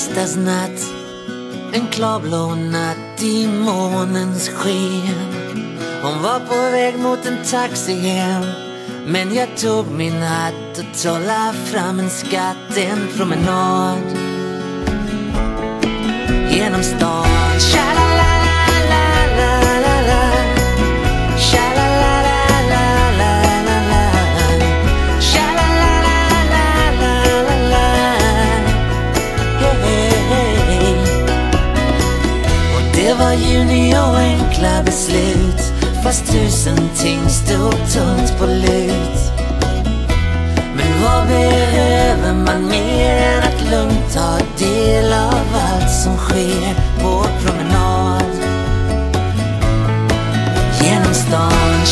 Mötte natt, en tisdagsnatt En klarblå natt i månens sken. Hon var på väg mot en taxi hem. Men jag tog min hatt och trollade fram en skatt En promenad. Genom stan. Var juni och enkla beslut. Fast tusen ting stod tungt på lut. Men vad behöver man mer än att lugnt ta del av allt som sker på promenad? Genom stan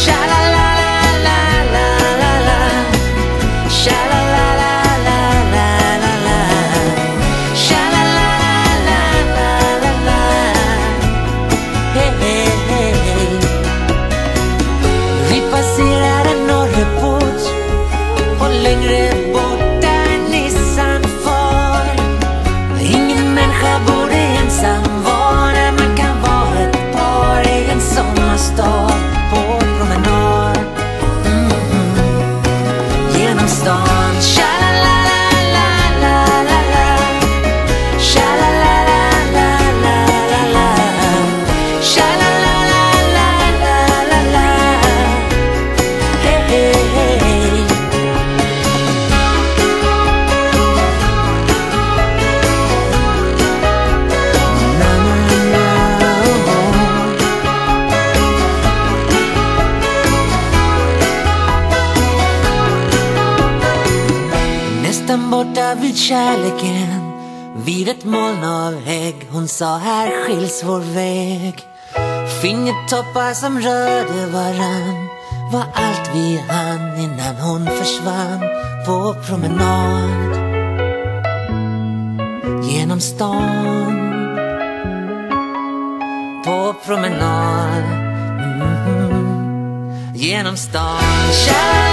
borta vid kärleken. Vid ett moln av hägg. Hon sa här skiljs vår väg. Fingertoppar som rörde varann. Var allt vi hann innan hon försvann På promenad. Genom stan. På promenad. Mhm. Genom stan.